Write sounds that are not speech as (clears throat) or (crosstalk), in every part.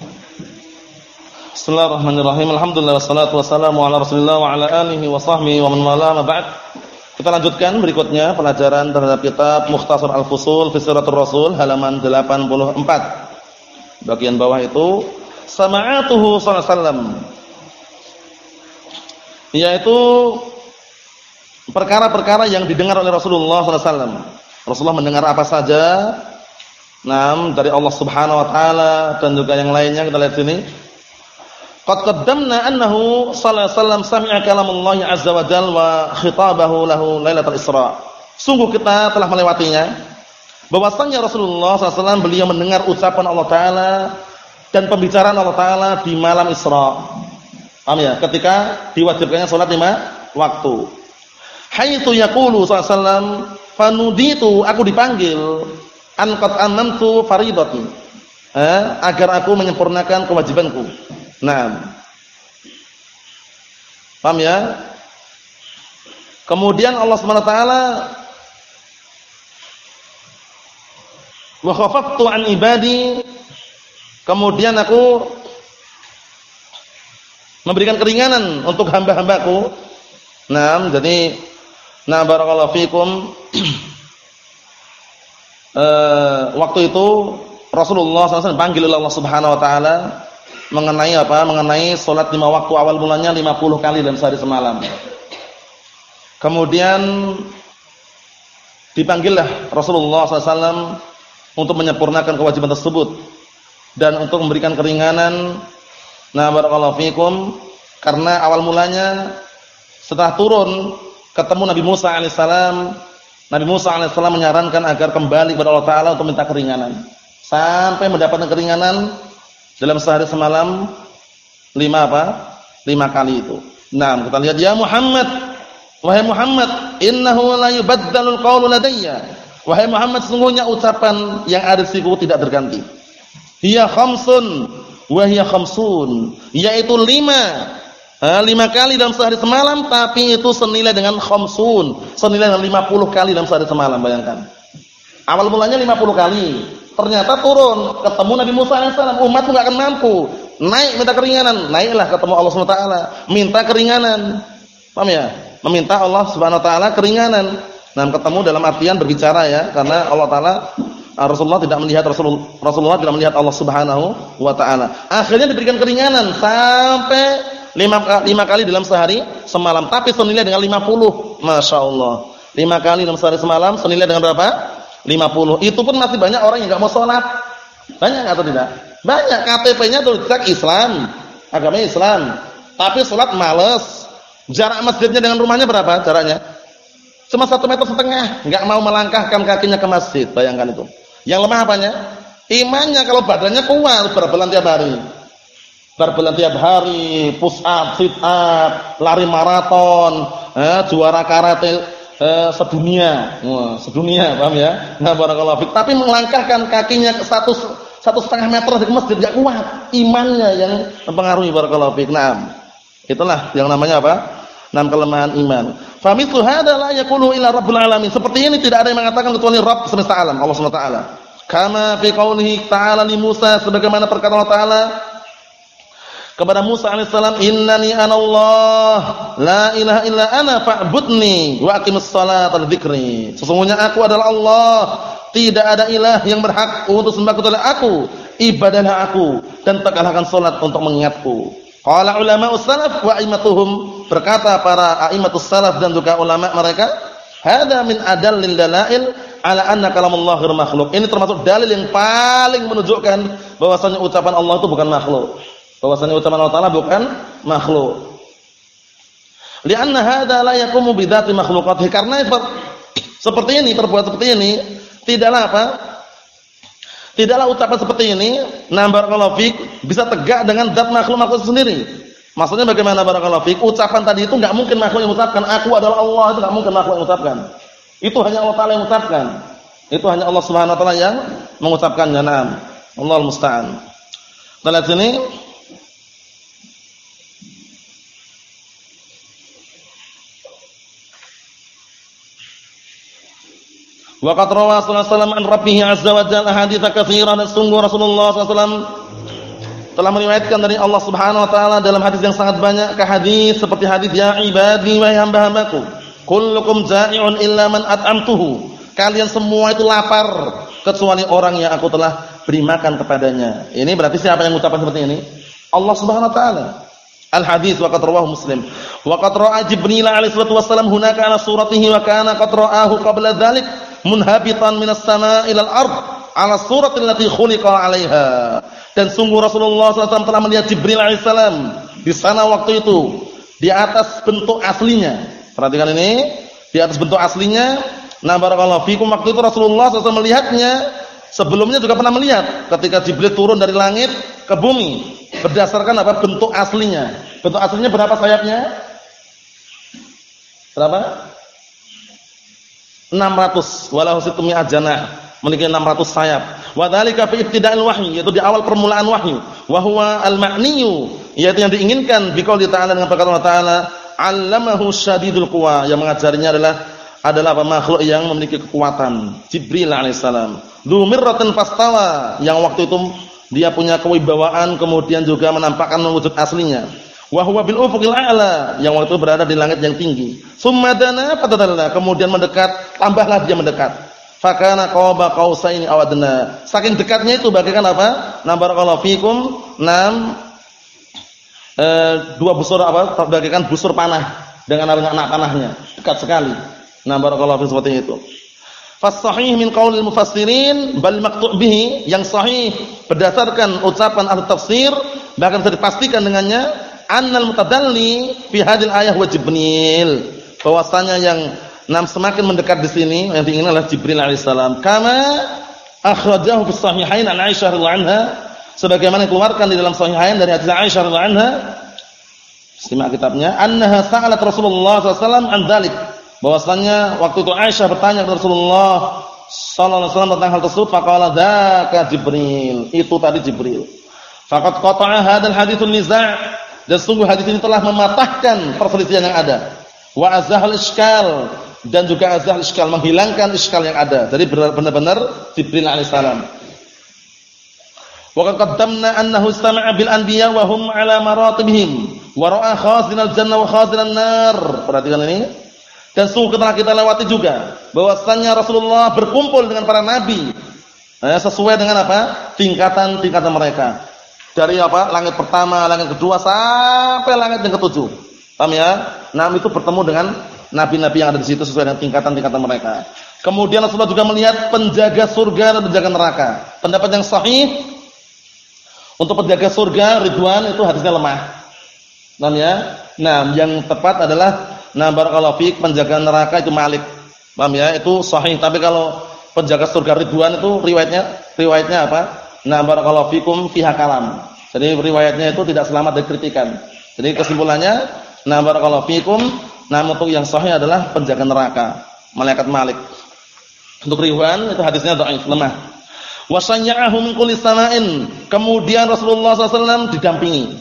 Bismillahirrahmanirrahim. Alhamdulillah wassalatu wassalamu ala Rasulillah wa ala alihi wa sahbihi wa man wala ma ba'd. Kita lanjutkan berikutnya pelajaran terhadap kitab Mukhtasar Al-Fusul fi Siratul Rasul halaman 84. Bagian bawah itu sama'atuhu sallallahu alaihi wasallam. Yaitu perkara-perkara yang didengar oleh Rasulullah sallallahu alaihi wasallam. Rasulullah mendengar apa saja? Naam dari Allah Subhanahu wa taala dan juga yang lainnya kita lihat sini. Qad qaddamna annahu sallallahu alaihi wasallam sami'a kalamullah azza wa jalla wa khitabahu lahu lailatul Isra. Sungguh kita telah melewatinya bahwasanya Rasulullah SAW beliau mendengar ucapan Allah Taala dan pembicaraan Allah Taala di malam Isra. Paham ya? Ketika diwajibkannya salat lima waktu. Haitsu yaqulu sallallahu alaihi wasallam fanuditu aku dipanggil an qad annamtu faridati. Eh, agar aku menyempurnakan kewajibanku. Nah. Paham ya? Kemudian Allah Subhanahu wa taala wa an ibadi kemudian aku memberikan keringanan untuk hamba-hambaku. Nah, jadi nah barakallahu fikum (clears throat) e, waktu itu Rasulullah SAW panggil oleh Allah Subhanahu wa taala mengenai apa? Mengenai salat lima waktu awal mulanya 50 kali dalam sehari semalam. Kemudian dipanggillah Rasulullah SAW untuk menyempurnakan kewajiban tersebut dan untuk memberikan keringanan. Nah, barakallahu fikum karena awal mulanya setelah turun ketemu Nabi Musa alaihissalam, Nabi Musa alaihissalam menyarankan agar kembali kepada Allah Taala untuk minta keringanan. Sampai mendapatkan keringanan dalam sehari semalam lima apa? Lima kali itu. Nah, kita lihat ya Muhammad, wahai Muhammad, innahu la yubaddalul qawlu ladayya. Wahai Muhammad, sungguhnya ucapan yang ada di siku tidak terganti. Hiya khamsun wa hiya khamsun, yaitu lima. Ha, lima kali dalam sehari semalam tapi itu senilai dengan khamsun, senilai dengan lima puluh kali dalam sehari semalam, bayangkan. Awal mulanya lima puluh kali, Ternyata turun, ketemu Nabi Musa alaihissalam, umat enggak akan mampu. Naik minta keringanan, naiklah ketemu Allah taala, minta keringanan. Paham ya? Meminta Allah Subhanahu wa taala keringanan. Nah, ketemu dalam artian berbicara ya, karena Allah taala ah, Rasulullah tidak melihat Rasulullah, Rasulullah tidak melihat Allah Subhanahu wa taala. Akhirnya diberikan keringanan sampai lima, lima kali dalam sehari semalam, tapi senilai dengan lima puluh, Masya Allah. Lima kali dalam sehari semalam senilai dengan berapa? 50. Itu pun masih banyak orang yang enggak mau sholat. Banyak atau tidak? Banyak KTP-nya tulisan Islam, agama Islam. Tapi sholat males. Jarak masjidnya dengan rumahnya berapa jaraknya? Cuma satu meter setengah. Enggak mau melangkahkan kakinya ke masjid. Bayangkan itu. Yang lemah apanya? Imannya kalau badannya kuat berbulan tiap hari. Berbulan tiap hari, push up, sit up, lari maraton, eh, juara karate eh, sedunia, Wah, sedunia, paham ya? Nah, barakallahu fik. Tapi melangkahkan kakinya ke satu satu setengah meter dari masjid gak kuat, imannya yang mempengaruhi barakallahu fik. Nah, itulah yang namanya apa? Enam kelemahan iman. Famithu hadza la yaqulu illa rabbul alamin. Seperti ini tidak ada yang mengatakan kecuali Rabb semesta alam, Allah Subhanahu wa taala. Kama fi qaulihi ta'ala li Musa sebagaimana perkataan Allah taala kepada Musa alaihissalam innani anallah la ilaha illa ana fa'budni wa aqimus salata dzikri. Sesungguhnya aku adalah Allah. Tidak ada ilah yang berhak untuk sembah kecuali aku. Ibadahlah aku dan tegakkan salat untuk mengingatku. Qala ulama salaf wa aimatuhum berkata para aimatus salaf dan juga ulama mereka hada min adallil dalail ala anna kalamullah ghair makhluk ini termasuk dalil yang paling menunjukkan bahwasanya ucapan Allah itu bukan makhluk bahwasanya ucapan Allah Taala bukan makhluk. Lianna hadza la yaqumu bi dzati makhluqatihi karena seperti ini perbuatan seperti ini tidaklah apa? Tidaklah ucapan seperti ini nambar barakallahu fik bisa tegak dengan zat makhluk makhluk sendiri. Maksudnya bagaimana barakallahu fik? Ucapan tadi itu enggak mungkin makhluk yang mengucapkan. Aku adalah Allah itu enggak mungkin makhluk yang mengucapkan. Itu hanya Allah Taala yang mengucapkan. Itu hanya Allah Subhanahu wa taala yang mengucapkannya. Naam. Allahul musta'an. Kita sini Wa qad rawa sallallahu alaihi an rabbih azza wa jalla haditsa katsiran. Sungguh Rasulullah sallallahu telah meriwayatkan dari Allah Subhanahu wa taala dalam hadis yang sangat banyak ke hadis seperti hadis ya ibadi wa hamba-hambaku kullukum ja'i'un illa man at'amtuhu. Kalian semua itu lapar kecuali orang yang aku telah beri makan kepadanya. Ini berarti siapa yang mengucapkan seperti ini? Allah Subhanahu wa taala. Al hadis wa qad rawahu Muslim. Wa qad ra'a Jibril alaihi wasallam hunaka ala suratihi wa kana qad ra'ahu qabla dhalik munhabitan minas samaa'i ilal ard ala suratil lati khuliqa 'alaiha dan sungguh Rasulullah SAW telah melihat Jibril alaihissalam di sana waktu itu di atas bentuk aslinya. Perhatikan ini, di atas bentuk aslinya. Nah, barakallahu fikum waktu itu Rasulullah SAW melihatnya sebelumnya juga pernah melihat ketika Jibril turun dari langit ke bumi berdasarkan apa bentuk aslinya. Bentuk aslinya berapa sayapnya? Berapa? 600 walau situmi ajana memiliki 600 sayap. Wa dzalika fi ibtida'il wahyi yaitu di awal permulaan wahyu. Wa huwa al-ma'niyu yaitu yang diinginkan bi qouli ta'ala dengan perkataan Allah Ta'ala 'allamahu syadidul quwa yang mengajarinya adalah adalah apa makhluk yang memiliki kekuatan Jibril alaihissalam. Dzu mirratin fastawa yang waktu itu dia punya kewibawaan kemudian juga menampakkan wujud aslinya. Wa huwa bil ufuqil a'la yang waktu berada di langit yang tinggi. Summa dana fatadalla kemudian mendekat tambahlah dia mendekat Fakana qaba qausaini adna. Saking dekatnya itu bagaikan apa? Na barakallahu fikum. Nam e, dua busur apa? Bagaikan busur panah dengan anak panahnya. Dekat sekali. Na barakallahu fikum seperti itu. Fas sahih min qaulil mufassirin bal maqtu' bihi yang sahih berdasarkan ucapan ahli tafsir bahkan bisa dipastikan dengannya annal mutadalli fi hadil ayah wa jibril bahwasanya yang Nah, semakin mendekat di sini yang diinginkan adalah Jibril alaihissalam. Kama akhrajahu fi sahihain an Aisyah radhiyallahu anha sebagaimana dikeluarkan di dalam sahihain dari hadis Aisyah radhiyallahu anha. Simak kitabnya, annaha sa'alat Rasulullah SAW an dzalik. Bahwasanya waktu itu Aisyah bertanya kepada Rasulullah sallallahu alaihi wasallam tentang hal tersebut, faqala dzaka Jibril. Itu tadi Jibril. Faqad qata'a hadzal haditsun niza' dan sungguh hadis ini telah mematahkan perselisihan yang ada. Wa azhal iskal dan juga azhar iskal menghilangkan iskal yang ada. Jadi benar-benar Jibril alaihissalam. Wa qad qaddamna annahu istama'a bil anbiya wa hum ala maratibihim wa ra'a khazinal jannah wa khazinal nar. Perhatikan ini. Dan sungguh telah kita lewati juga bahwasanya Rasulullah berkumpul dengan para nabi. Nah, sesuai dengan apa? Tingkatan-tingkatan mereka. Dari apa? Langit pertama, langit kedua sampai langit yang ketujuh. Paham ya? Itu bertemu dengan nabi-nabi yang ada di situ sesuai dengan tingkatan-tingkatan mereka. Kemudian Rasulullah juga melihat penjaga surga dan penjaga neraka. Pendapat yang sahih untuk penjaga surga Ridwan itu hadisnya lemah. Nah, ya. Nah, yang tepat adalah nah barakallahu fiik penjaga neraka itu Malik. Paham ya? Itu sahih. Tapi kalau penjaga surga Ridwan itu riwayatnya riwayatnya apa? Nah barakallahu fikum fiha kalam. Jadi riwayatnya itu tidak selamat dari kritikan. Jadi kesimpulannya, nah barakallahu fikum Nah, untuk yang sahih adalah penjaga neraka, malaikat Malik. Untuk riwan itu hadisnya dhaif, lemah. Wasanya'ahu min kulli sama'in. Kemudian Rasulullah SAW didampingi.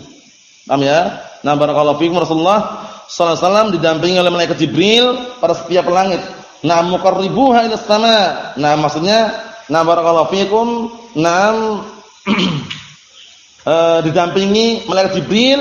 Paham ya? Nah, barakallahu fiikum Rasulullah SAW didampingi oleh malaikat Jibril pada setiap langit. Nah, muqarribuha ila sama. Nah, maksudnya nah barakallahu fiikum, nah (clears throat) eh, didampingi malaikat Jibril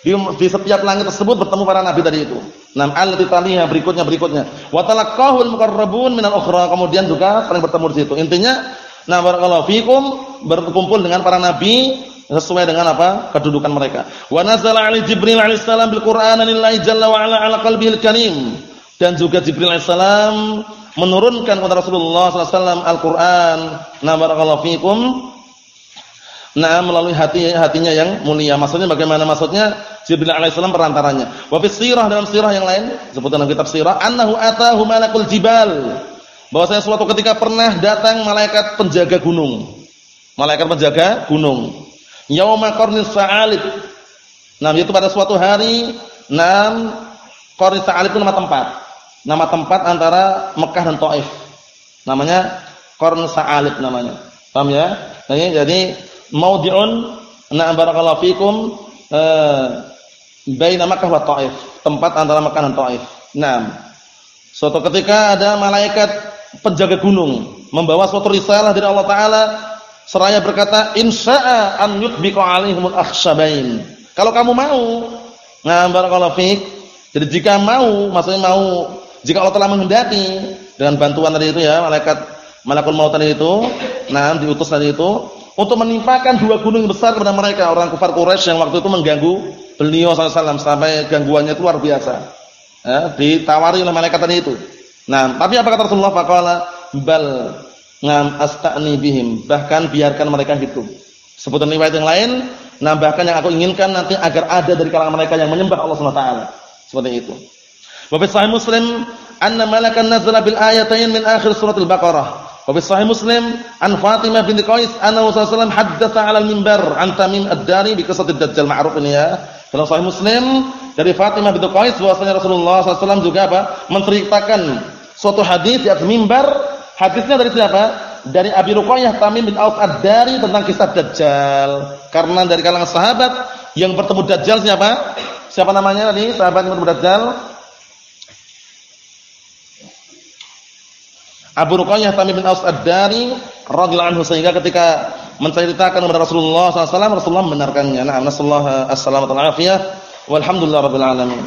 di, di setiap langit tersebut bertemu para nabi tadi itu. Nam allati taliha berikutnya berikutnya. Wa talaqahul muqarrabun minal ukhra. Kemudian juga saling bertemu di situ. Intinya, nah barakallahu fikum berkumpul dengan para nabi sesuai dengan apa? kedudukan mereka. Wa nazala ali Jibril alaihissalam bil Qur'ana lillahi jalla wa ala ala qalbihil karim. Dan juga Jibril alaihissalam menurunkan kepada Rasulullah wasallam Al-Qur'an. Nah barakallahu fikum Nah, melalui hati hatinya yang mulia. Maksudnya bagaimana maksudnya? Jibril alaihissalam perantaranya. Wa fi sirah dalam sirah yang lain, sebutan dalam kitab sirah, annahu atahu malakul jibal. Bahwasanya suatu ketika pernah datang malaikat penjaga gunung. Malaikat penjaga gunung. Yauma qarnis sa'alib. Nah, itu pada suatu hari, nam qarnis sa'alib itu nama tempat. Nama tempat antara Mekah dan Taif. Namanya Qarn Sa'alib namanya. Paham ya? Nah, jadi maudhi'un na barakallahu fikum eh Makkah wa Taif, tempat antara Makkah dan Taif. Naam. Suatu ketika ada malaikat penjaga gunung membawa suatu risalah dari Allah taala seraya berkata insya'a an yutbiqa alaihimul akhshabain. Kalau kamu mau, nah barakallahu fiik. Jadi jika mau, maksudnya mau, jika Allah telah menghendaki dengan bantuan tadi itu ya, malaikat malakul maut tadi itu, nah diutus tadi itu untuk menimpakan dua gunung besar kepada mereka orang kafir Quraisy yang waktu itu mengganggu beliau sallallahu sampai gangguannya itu luar biasa. Ya, ditawari oleh malaikat tadi itu. Nah, tapi apa kata Rasulullah faqala bal ngam asta'ni bihim, bahkan biarkan mereka hidup. Sebutan riwayat yang lain, nah bahkan yang aku inginkan nanti agar ada dari kalangan mereka yang menyembah Allah Subhanahu wa taala. Seperti itu. Wa sahih Muslim anna malakan nazala bil ayatain min akhir surat al-Baqarah. Wa sahih Muslim an Fatimah binti Qais anna Rasulullah sallallahu 'ala al-mimbar an Tamim ad-Dari bi qissat ad-Dajjal ma'ruf ini ya. Dalam sahih Muslim dari Fatimah binti Qais bahwasanya Rasulullah SAW juga apa? menceritakan suatu hadis di atas mimbar. Hadisnya dari siapa? Dari Abi Ruqayyah Tamim bin Auf Ad-Dari tentang kisah Dajjal. Karena dari kalangan sahabat yang bertemu Dajjal siapa? Siapa namanya tadi? Sahabat yang bertemu Dajjal? Abu Ruqayyah Tamim bin Aus Ad-Dari radhiyallahu anhu sehingga ketika menceritakan kepada Rasulullah SAW Rasulullah membenarkannya. Nah, nasallahu alaihi wasallam walhamdulillah rabbil alamin.